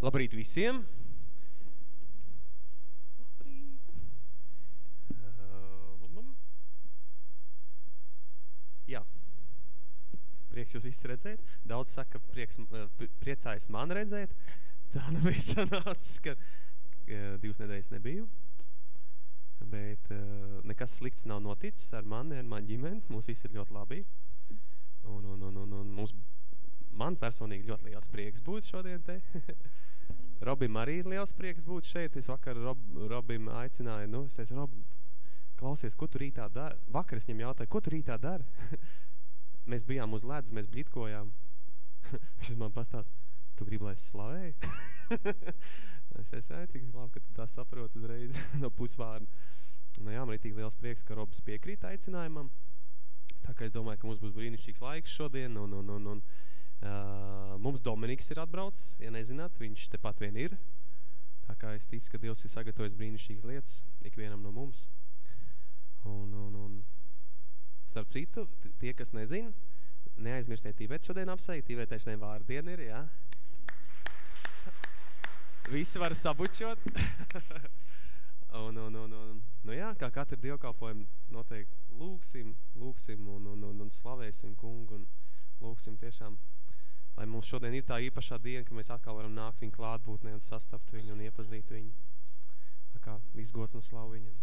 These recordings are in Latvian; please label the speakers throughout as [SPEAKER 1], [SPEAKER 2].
[SPEAKER 1] Labrīt visiem! Jā. Prieks jūs visi redzēt. Daudz saka, prieks, priecājas man redzēt. Tā nebija sanācis, ka divas nedēļas nebiju. Bet uh, nekas slikts nav noticis ar mani, ar mani ģimeni. Mums viss ir ļoti labi. Un, un, un, un, un mums, man personīgi ļoti liels prieks būt šodien te. Robim arī ir liels prieks būt šeit. Es vakar Rob, Robim aicināju, nu, es teicu, Rob, klausies, ko tu rītā dari? Vakar es viņam jautāju, ko tu rītā dari? mēs bijām uz ledus, mēs bļitkojām. Viņš man pastāst, tu gribi, lai es slavēju? es esmu, cik labi, ka tu tā saproti uzreiz no pusvārda. Nu jā, man ir tik liels prieks, ka Robs piekrīt aicinājumam. Tā kā es domāju, ka mums būs brīnišķīgs laiks šodien, un, un, un, un uh, mums Dominiks ir atbraucis, ja nezināt, viņš tepat vien ir. Tā kā es ticu, ka Dievs ir sagatavojis brīnišķīgas lietas ikvienam no mums. Un, un, un starp citu, tie, kas nezin, neaizmirstiet Tīvēt šodien apsveikt, Tīvētēšanai vārdiena ir, jā. Visi var sabučot. un, un, un, un, nu jā, kā katru dievkalpojumu noteikti lūksim, lūksim un, un, un, un slavēsim kungu un lūksim tiešām, lai mums šodien ir tā īpašā diena, ka mēs atkal varam nākt viņu klātbūtnē un sastapt viņu un iepazīt viņu. Tā kā viss gods un slavu viņam.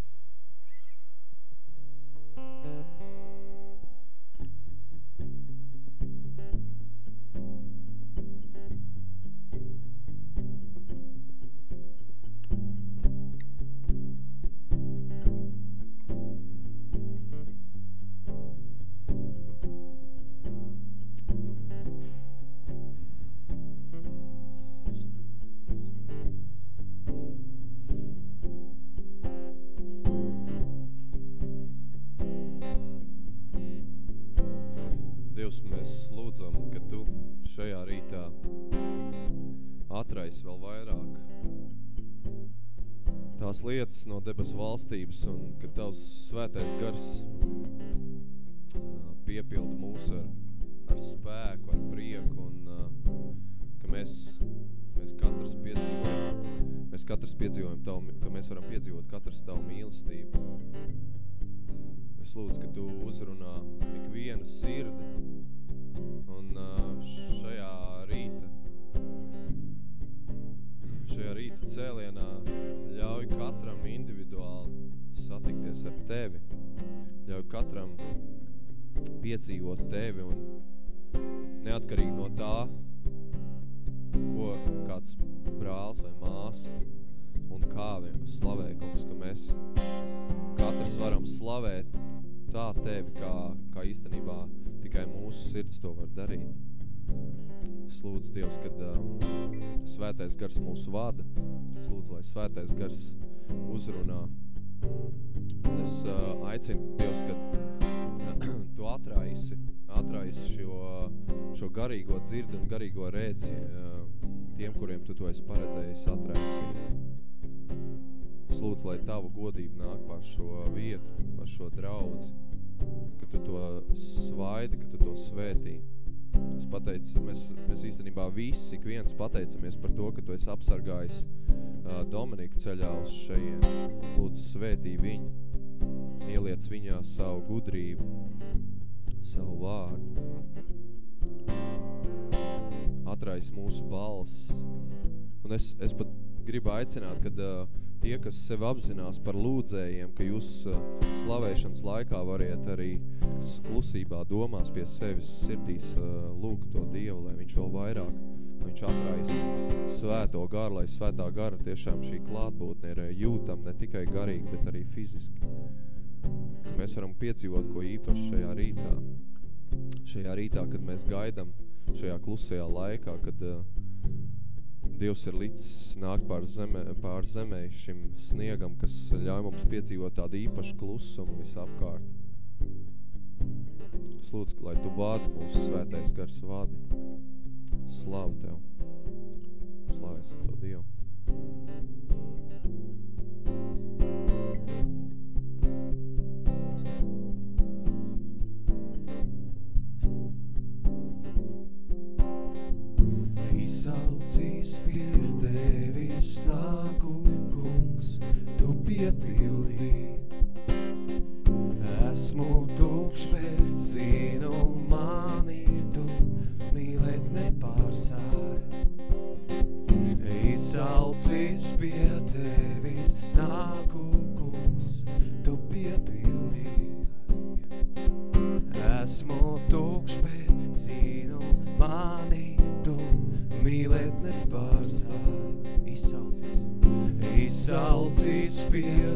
[SPEAKER 2] Lietas no debesu valstības un ka tavs svētais gars piepilda mūs ar, ar spēku, ar prieku un ka mēs, mēs katrs piedzīvojam, mēs katrs piedzīvojam tavu, ka mēs varam piedzīvot katrs tavu mīlestību. Es lūdzu, ka tu uzrunā tik vienu sirdi un šajā rīta šajā rīta cēlienā ļauj katram individuāli satikties ar tevi. Ļauj katram piedzīvot tevi un neatkarīgi no tā, ko kāds brālis vai māsa un kā viņu slavē, kungs, ka mēs katrs varam slavēt tā tevi, kā, kā īstenībā tikai mūsu sirds to var darīt. Es lūdzu, Dievs, kad uh, svētais gars mūsu vada. Es lūdzu, lai svētais gars uzrunā. Un es uh, aicinu, Dievs, kad tu atraisi, atraisi šo, šo garīgo dzirdi un garīgo redzi uh, tiem, kuriem tu to esi paredzējis atraisīt. Es lūdzu, lai tavu godību nāk par šo vietu, par šo draudzi, ka tu to svaidi, ka tu to svētī. Es pateicu, mēs, mēs īstenībā visi, ik viens pateicamies par to, ka tu esi apsargājis uh, Dominiku ceļā uz šeien. Lūdzu, svētī viņu, ieliec viņā savu gudrību, savu vārdu. Atrais mūsu balss. Un es, es pat gribu aicināt, kad uh, tie, kas sevi apzinās par lūdzējiem, ka jūs uh, slavēšanas laikā variet arī klusībā domās pie sevis sirdīs uh, lūgt to Dievu, lai viņš vēl vairāk, lai viņš atrais svēto garu, lai svētā gara tiešām šī klātbūtne ir jūtam ne tikai garīgi, bet arī fiziski. Mēs varam piedzīvot ko īpaši šajā rītā. Šajā rītā, kad mēs gaidam šajā klusajā laikā, kad uh, Dievs ir līdz nāk pār zemē, pār zemē šim sniegam, kas ļauj mums piedzīvot tādu īpašu klusumu visapkārt. Es lūdzu, lai tu vādi mūsu svētais gars vādi. Slavu Tev. Slavēsim to Dievu.
[SPEAKER 1] tevis, pie tevis nāku, kungs, tu piepi. feel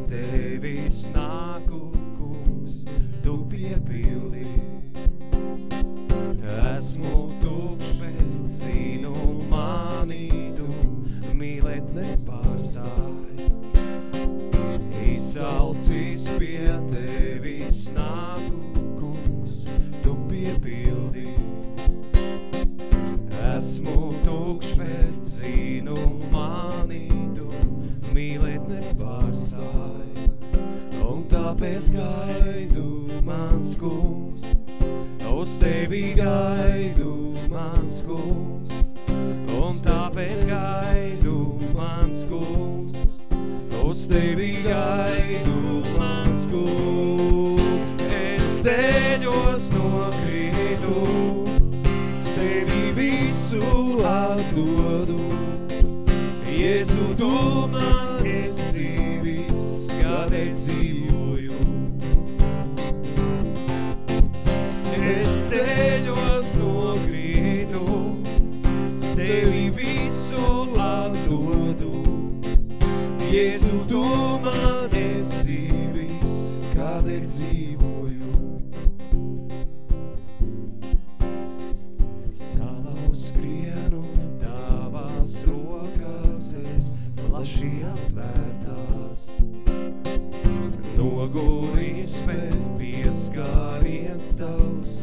[SPEAKER 1] Noguris, bet pieskāriens tavs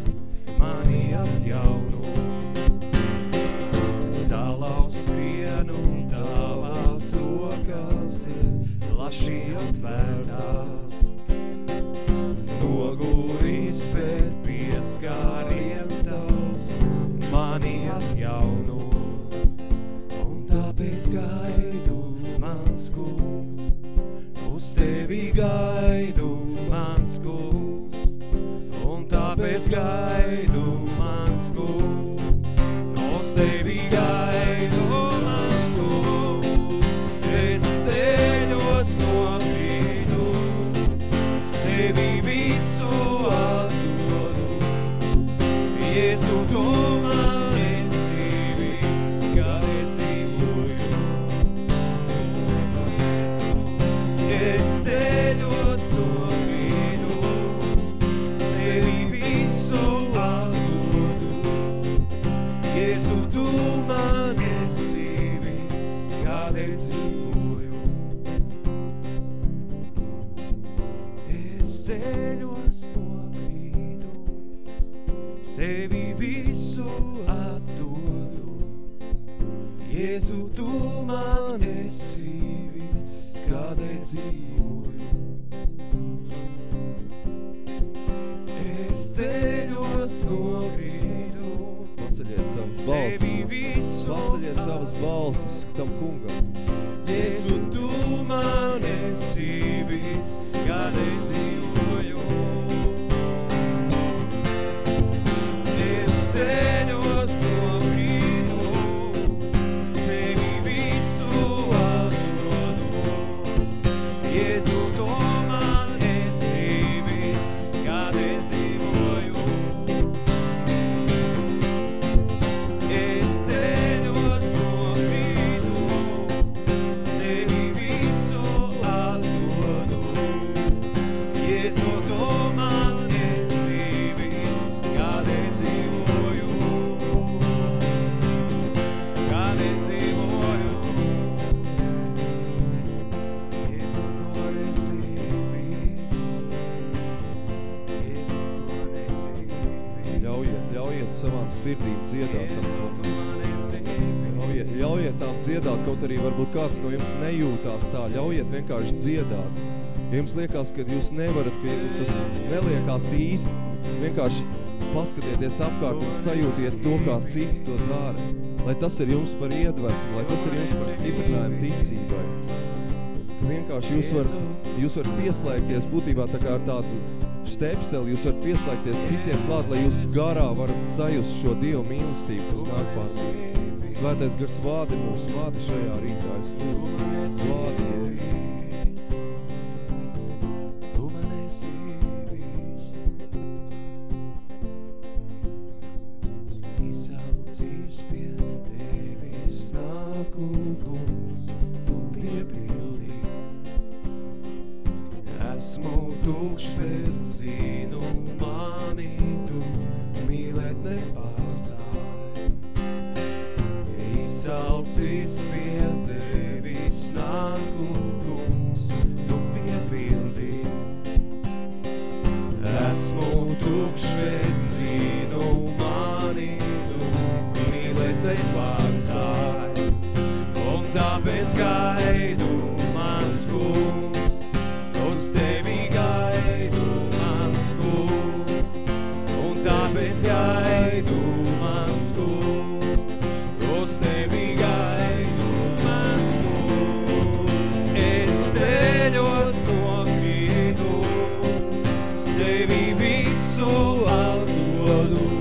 [SPEAKER 1] mani atjauno. Salauz skrienu tavās rokās, es plaši atvērtās. Noguris, bet pieskāriens tavs mani atjauno. Un tāpēc gaidu mans kungs, uz tevi gaidu tāpēc kādēļ dzīvoju. Es ceļos nokrītu,
[SPEAKER 2] Paceļiet savas
[SPEAKER 1] sevi
[SPEAKER 2] balsis.
[SPEAKER 1] visu
[SPEAKER 2] Paceļiet savas balsis tam kungam.
[SPEAKER 1] Jēzu, tu man esi viss, kādēļ dzīvoju.
[SPEAKER 2] arī varbūt kāds no jums nejūtās tā, ļaujiet vienkārši dziedāt. Ja jums liekas, ka jūs nevarat, ka tas neliekās īsti, vienkārši paskatieties apkārt un sajūtiet to, kā citi to dara. Lai tas ir jums par iedvesmu, lai tas ir jums par stiprinājumu ticībai. Vienkārši jūs varat jūs var pieslēgties būtībā tā kā ar tādu štepseli, jūs varat pieslēgties citiem klāt, lai jūs garā varat sajust šo Dievu mīlestību, kas nāk pār jums. Svētais gars vādi mūs, vādi šajā rītā, es lūdzu, vādi, Jēzus.
[SPEAKER 1] tevi visu atdodu.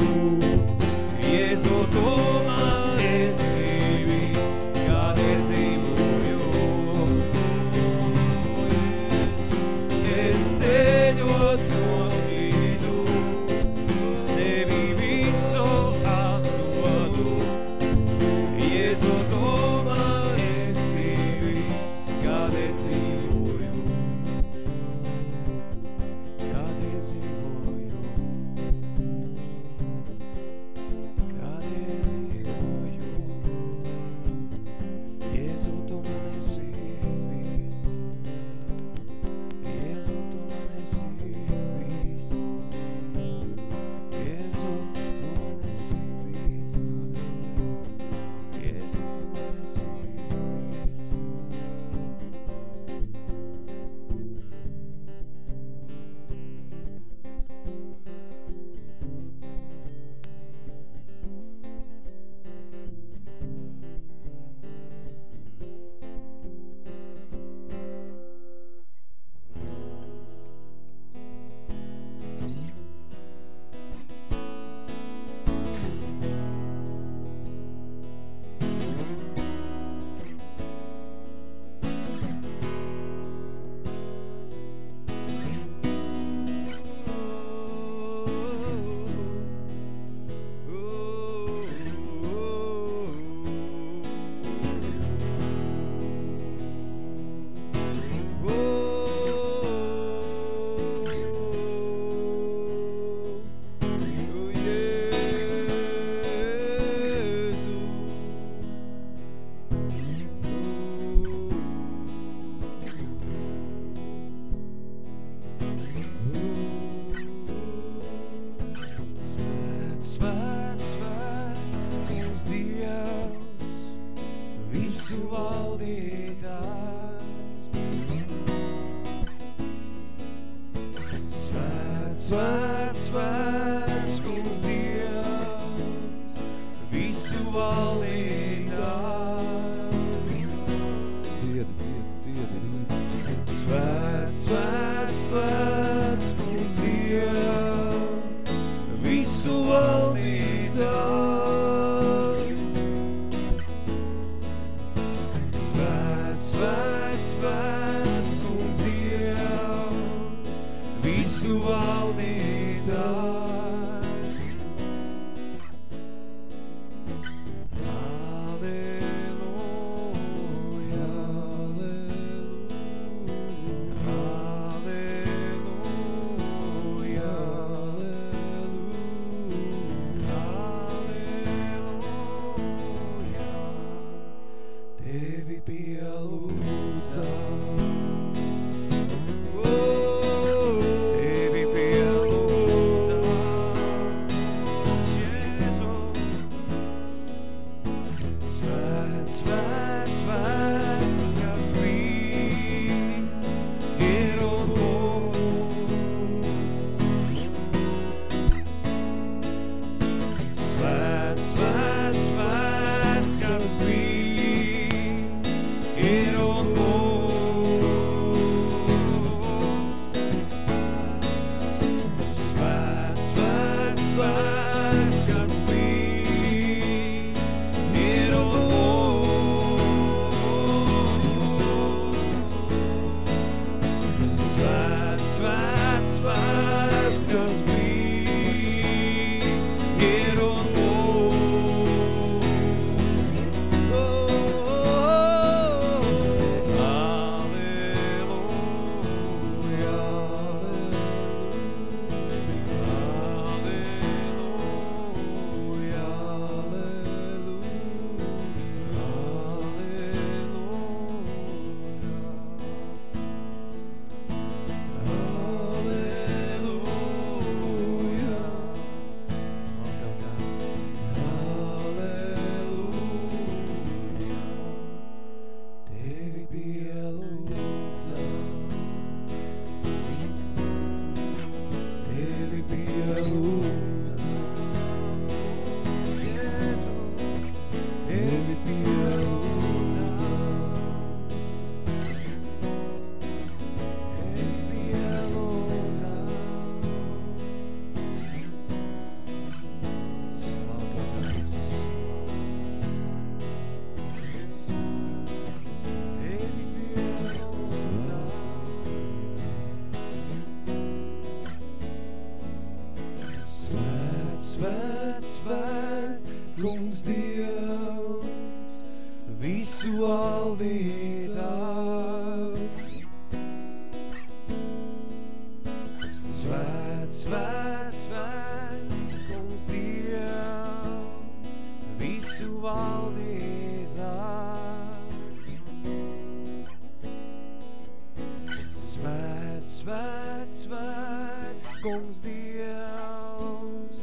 [SPEAKER 1] svēt, svēt, kungs Dievs,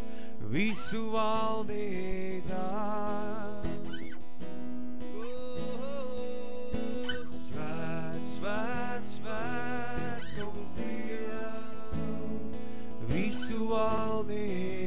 [SPEAKER 1] visu valdītājs. Svēt, svēt, svēt, kungs Dievs, visu valdītājs.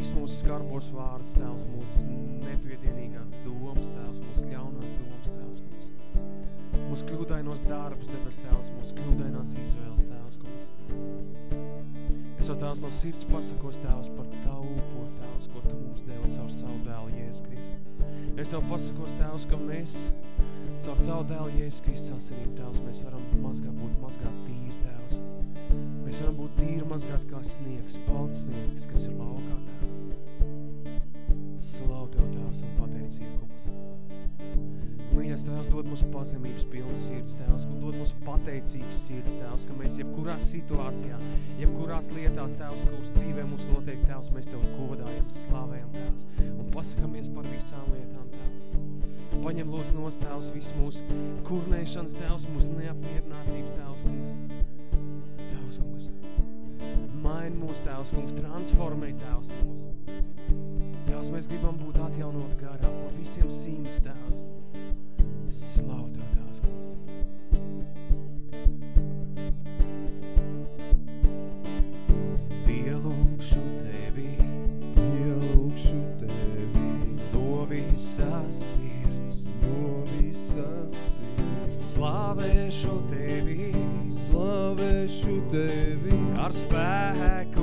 [SPEAKER 1] Visu mūsu skarbos vārdus, Tēvs, mūsu nepiedienīgās domas, Tēvs, mūsu ļaunās domas, Tēvs, kungs. Mūsu kļūdainos darbus, debes, Tēvs, mūsu kļūdainās izvēles, Tēvs, kungs. Es jau, Tēvs, no sirds pasakos, Tēvs, par Tavu upuru, Tēvs, ko Tu mums devi caur savu dēlu Jēzus Kristu. Es jau pasakos, Tēvs, ka mēs caur Tavu dēlu Jēzus Kristus asinīm, Tēvs, mēs varam mazgāt būt mazgāt tīri, Tēvs. Mēs varam būt tīri mazgāt kā sniegs, balts sniegs, kas ir laukā, Tēvs. Slavu Tev, Tēvs, un pateicību, kungs. Mīļais Tēvs, dod mums pazemības pilnas sirds, Tēvs, dod mums pateicīgas sirds, Tēvs, ka mēs jebkurā situācijā, jebkurās lietās, Tēvs, kuras dzīvē mums notiek, Tēvs, mēs Tev godājam, slavējam, Tēvs, un pasakamies par visām lietām, Tēvs. Paņem lūdzu nos, Tēvs, visu mūsu kurnēšanas, Tēvs, mūsu neapmierinātības, Tēvs, kungs. Tēvs, kungs. Maini mūsu, Tēvs, kungs, transformē, Tēvs, mūsu. Tēvs, mēs gribam būt atjaunot garā pa visiem simts, Tēvs. Slavu Tev, Tēvs, kungs. Pielūkšu Tevi
[SPEAKER 2] Ielūkšu tevi
[SPEAKER 1] no visas sirds.
[SPEAKER 2] no visas sirds.
[SPEAKER 1] Slavēšu Tevi
[SPEAKER 2] Slavēšu tevi
[SPEAKER 1] ar spēku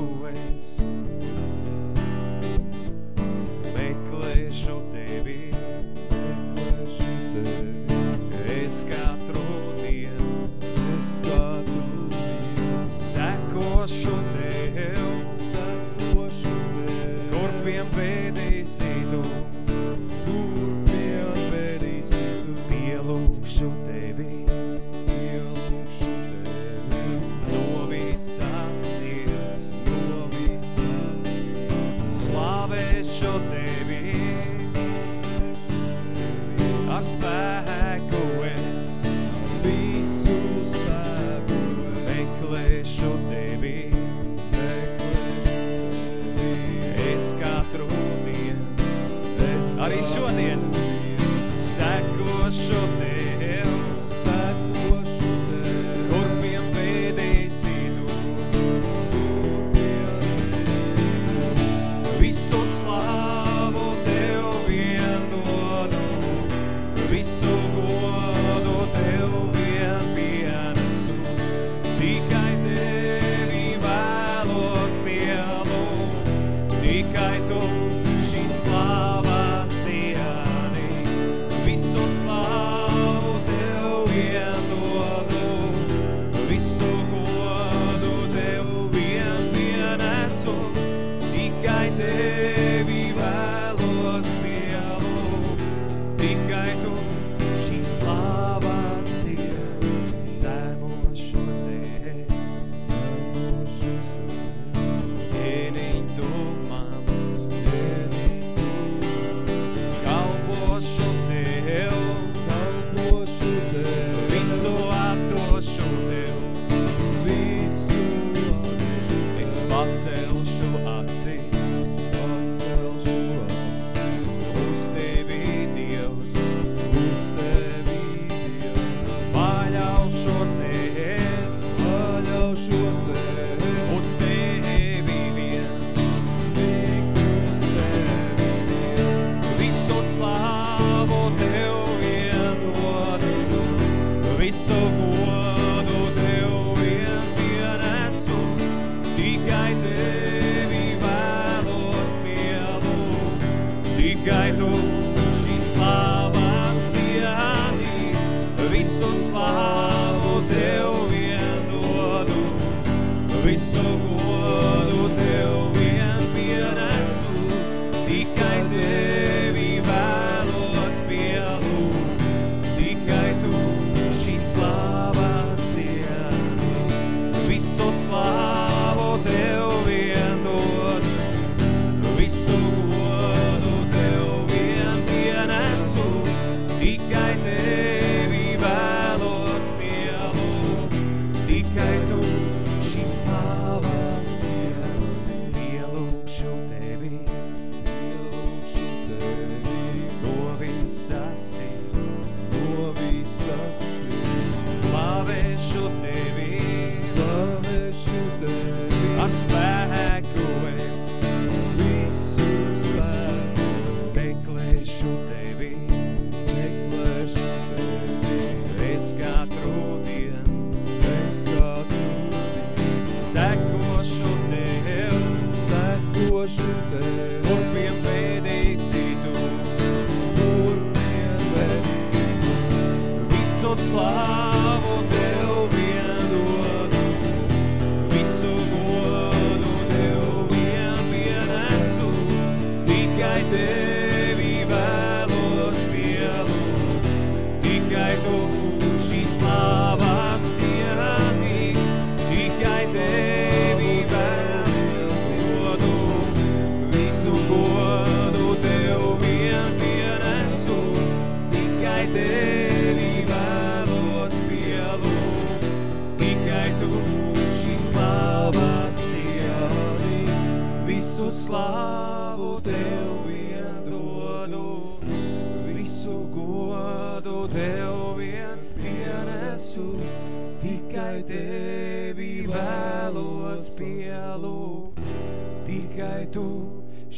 [SPEAKER 1] Tev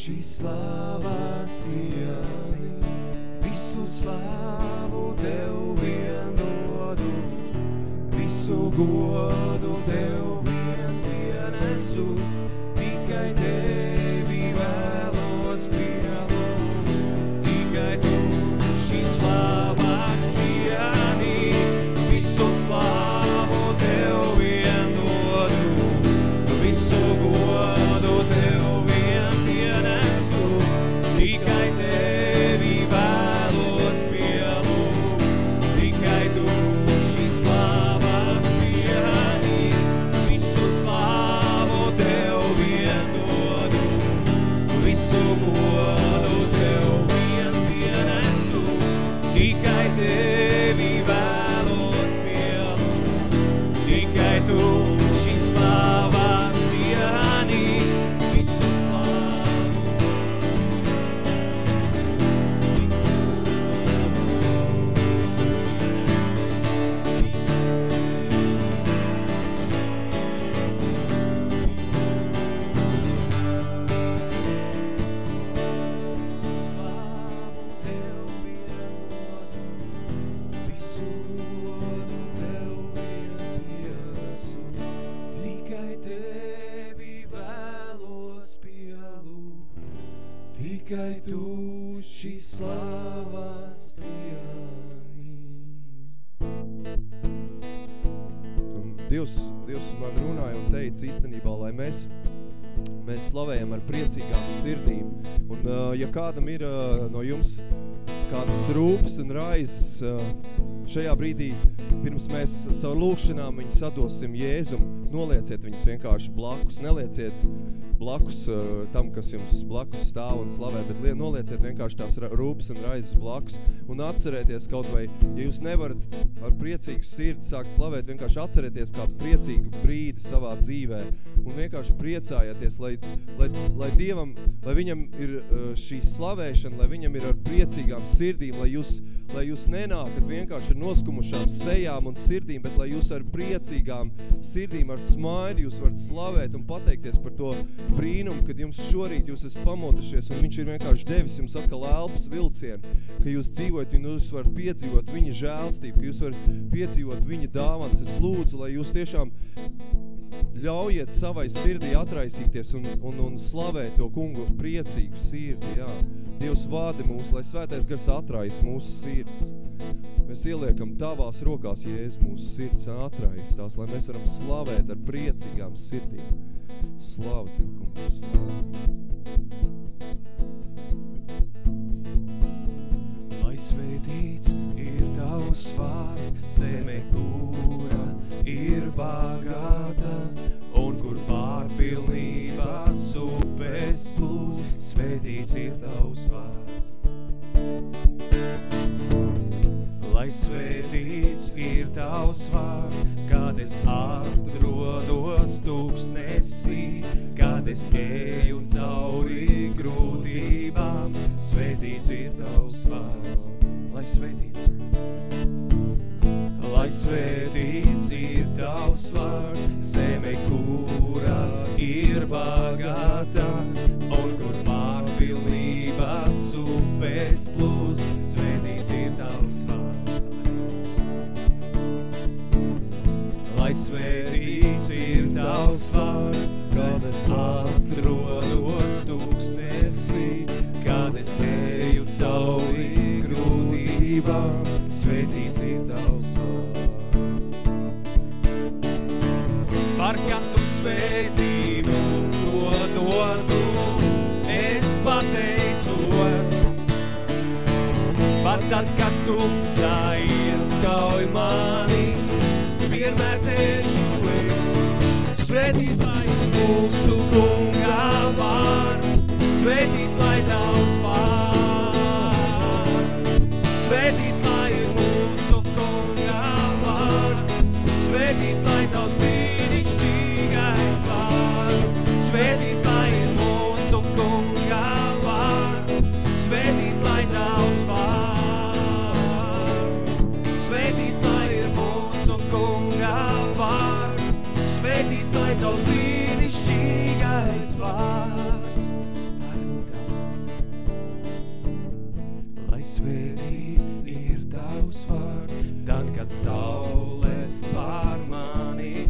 [SPEAKER 1] šī slāvas
[SPEAKER 2] ja kādam ir uh, no jums kādas rūpes un raizes, uh, šajā brīdī, pirms mēs caur lūkšanām viņus sadosim Jēzum, nolieciet viņus vienkārši blakus, nelieciet blakus uh, tam, kas jums blakus stāv un slavē, bet nolieciet vienkārši tās rūpes un raizes blakus un atcerieties kaut vai, ja jūs nevarat ar priecīgu sirdi sākt slavēt, vienkārši atcerieties kādu priecīgu brīdi savā dzīvē un vienkārši priecājieties, lai, lai, lai Dievam, lai viņam ir uh, šī slavēšana, lai viņam ir ar priecīgām sirdīm, lai jūs lai jūs nenākat vienkārši ar noskumušām sejām un sirdīm, bet lai jūs ar priecīgām sirdīm, ar smaidu jūs varat slavēt un pateikties par to brīnumu, kad jums šorīt jūs esat pamotušies un viņš ir vienkārši devis jums atkal elpas vilcienu, ka jūs dzīvojat un jūs varat piedzīvot viņa žēlstību, ka jūs varat piedzīvot viņa dāvans. Es lūdzu, lai jūs tiešām ļaujiet savai sirdī atraisīties un, un, un slavēt to kungu priecīgu sirdi, jā. Dievs vādi mūs, lai svētais gars atrais mūsu sirds. Mēs ieliekam tavās rokās, Jēzus, mūsu sirds atrais tās, lai mēs varam slavēt ar priecīgām sirdīm. Slavu Tev, kungs, slavu.
[SPEAKER 1] Lai svētīts ir tavs vārds, zeme, kura ir bagāta, un kur pārpilnības upes plūst, svētīts ir tavs vārds. Lai svētīts ir tavs vārds, kad es atrodos tūkstnesī, kad es eju cauri grūtībām, svētīts ir tavs vārds. Lai svētīts lai svētīts ir tavs vārds, zeme, kura ir bagāta,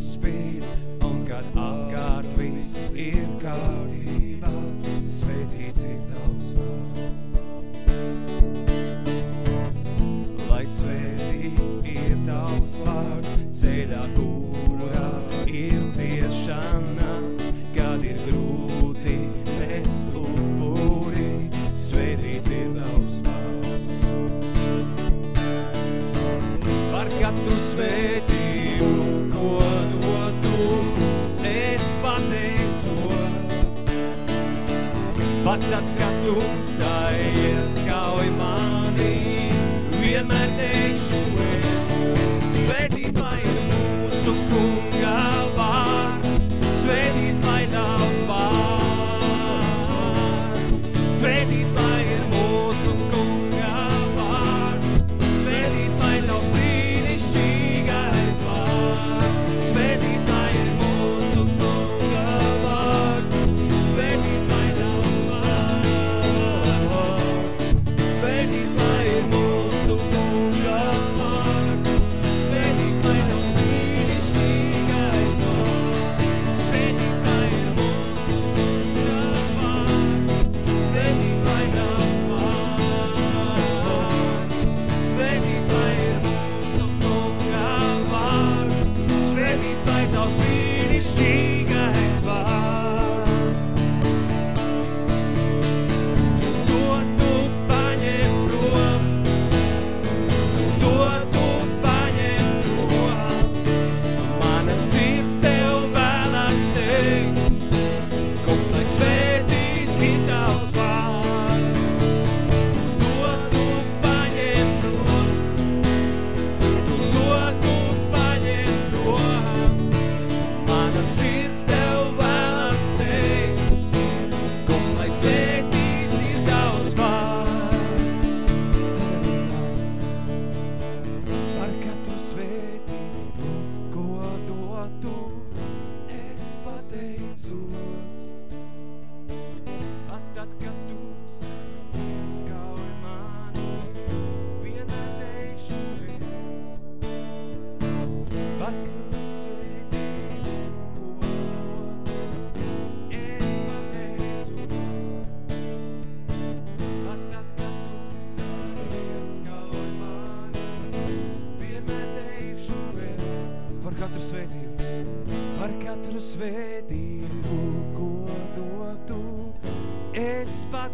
[SPEAKER 1] mani spīd, un kad apkārt viss ir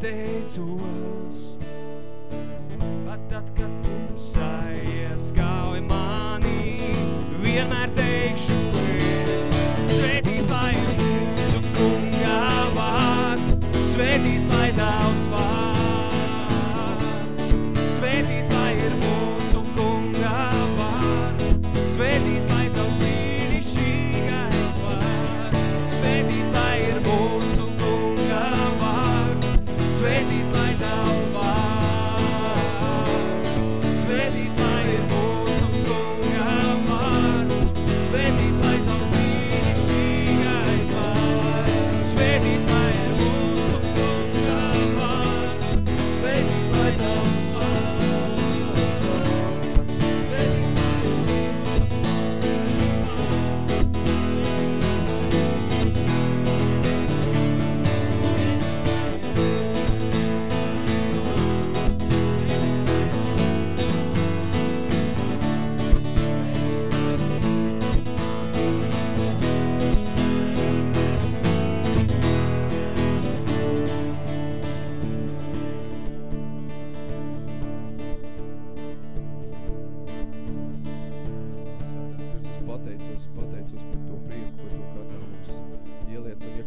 [SPEAKER 1] pateicos. Pat tad, kad klusai ieskauj mani, vienmēr teikšu, svētīts lai mūsu kunga vārds, svētīts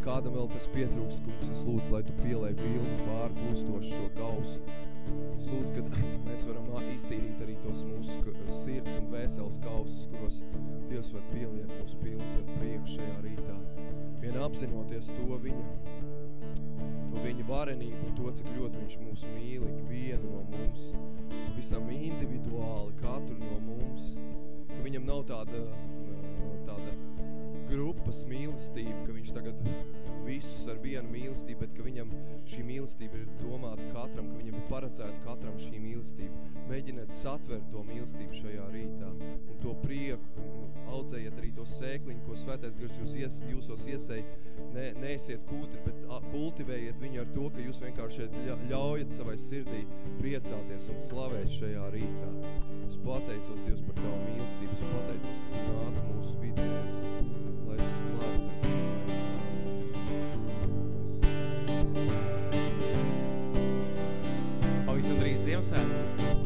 [SPEAKER 2] kādam vēl tas pietrūkst, kungs, es lūdzu, lai tu pielai pilnu pārplūstošu šo kausu. Es lūdzu, ka mēs varam iztīrīt arī tos mūsu sirds un dvēseles kausus, kuros Dievs var pieliet mūs pilns ar prieku šajā rītā. Vien apzinoties to viņa, to viņa varenību to, cik ļoti viņš mūs mīl, vienu no mums, pavisam individuāli, katru no mums, ka viņam nav tāda grupas mīlestība, ka viņš tagad visus ar vienu mīlestību, bet ka viņam šī mīlestība ir domāta katram, ka viņam ir paredzēta katram šī mīlestība. Mēģiniet satvert to mīlestību šajā rītā un to prieku, audzējiet arī to sēkliņu, ko svētais gars jūs ies, jūsos iesēj. Ne, neesiet kūtri, bet kultivējiet viņu ar to, ka jūs vienkārši ļa- ļaujat savai sirdī priecāties un slavēt šajā rītā. Es pateicos Dievs par tavu mīlestību, es pateicos, ka tu nāc mūsu vidū. Lai slavu tev,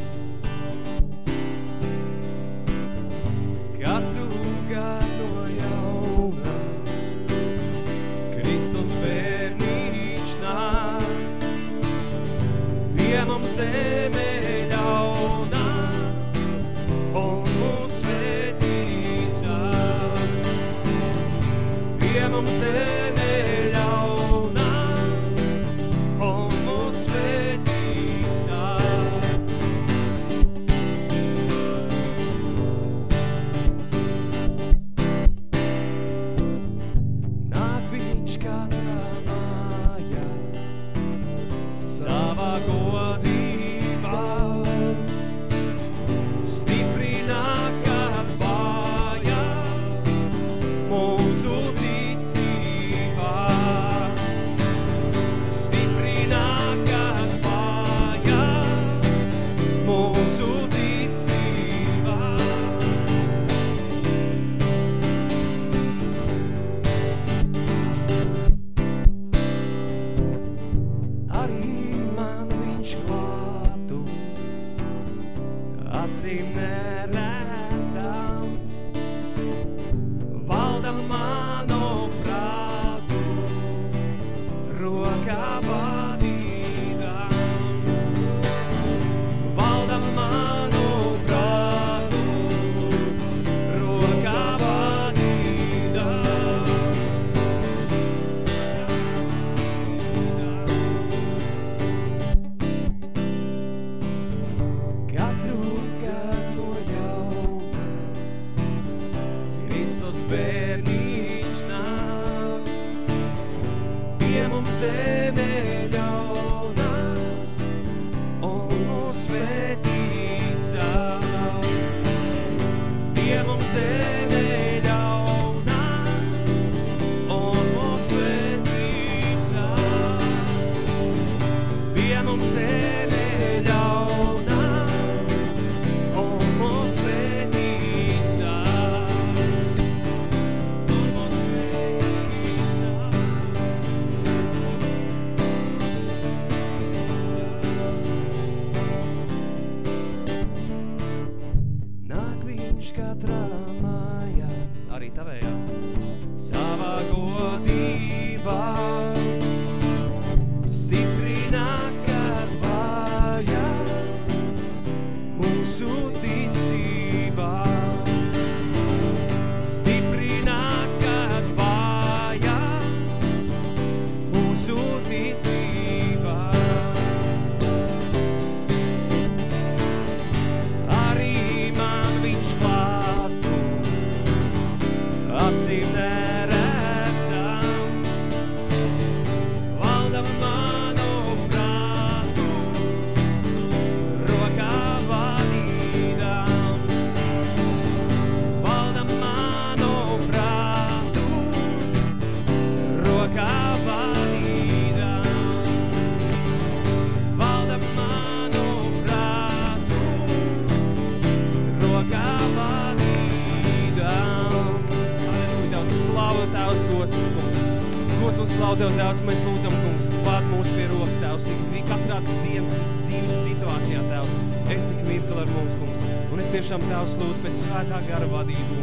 [SPEAKER 1] Tēvs, lūdzu pēc svētā gara vadību.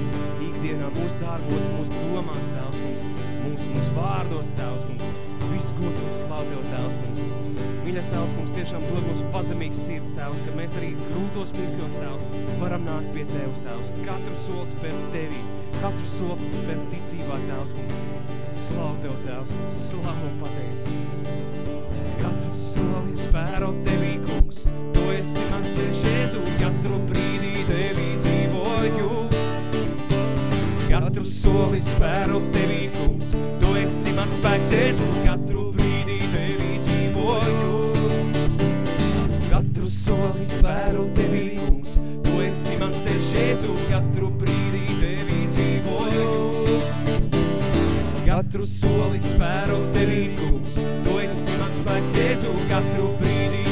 [SPEAKER 1] Ikdienā mūsu darbos, mūsu domās, Tēvs, kungs, mūsu, mūsu vārdos, Tēvs, kungs, viss gods un slavu Tev, Tēvs, kungs. Mīļas Tēvs, kungs, tiešām dod mums pazemīgs sirds, Tēvs, ka mēs arī grūtos mirkļos, Tēvs, varam nākt pie Tevs, Tēvs, katru solis pēc Tevi, katru solis pēc ticībā, Tēvs, kungs, slavu Tev, Tēvs, kungs, slavu un pateici. Katru soli spērot katru soli spēru tevī kungs. Tu esi mans spēks, Jēzu, katru brīdi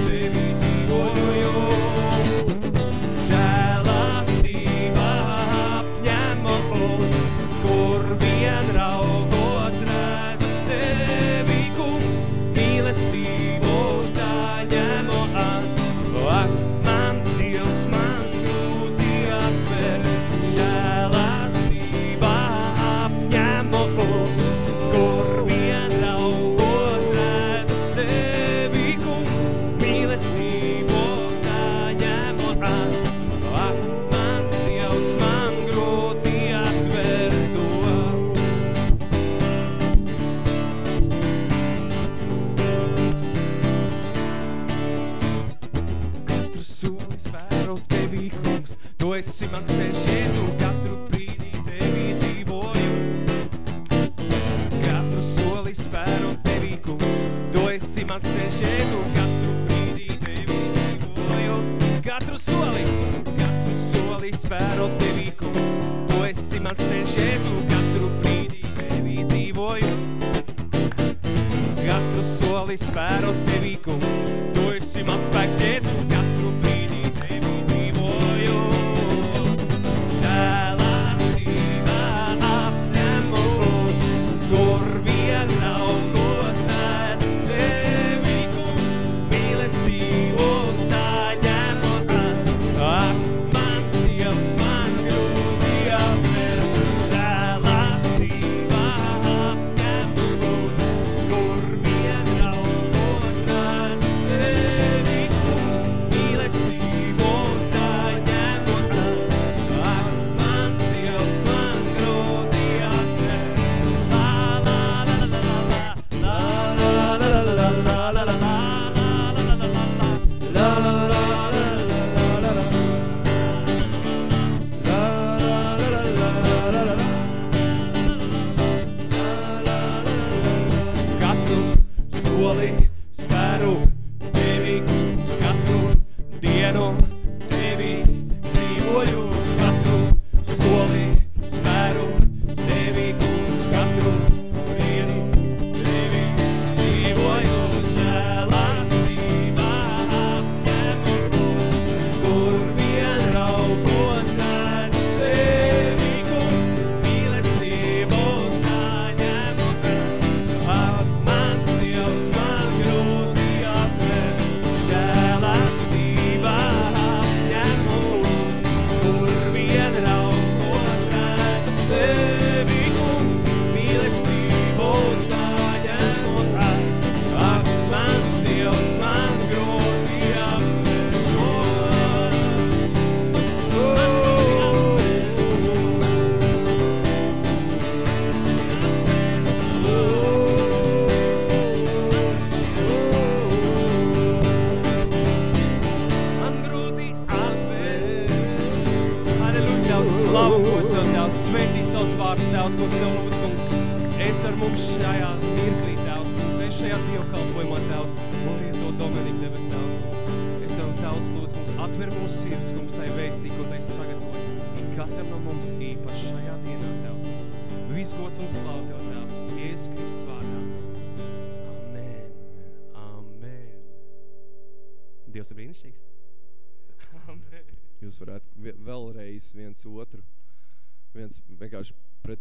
[SPEAKER 1] Man's saying.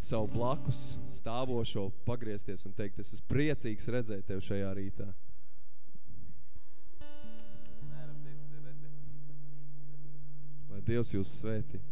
[SPEAKER 1] savu blakus stāvošo pagriezties un teikt, es esmu priecīgs redzēt tevi šajā rītā. Lai Dievs jūs svēti.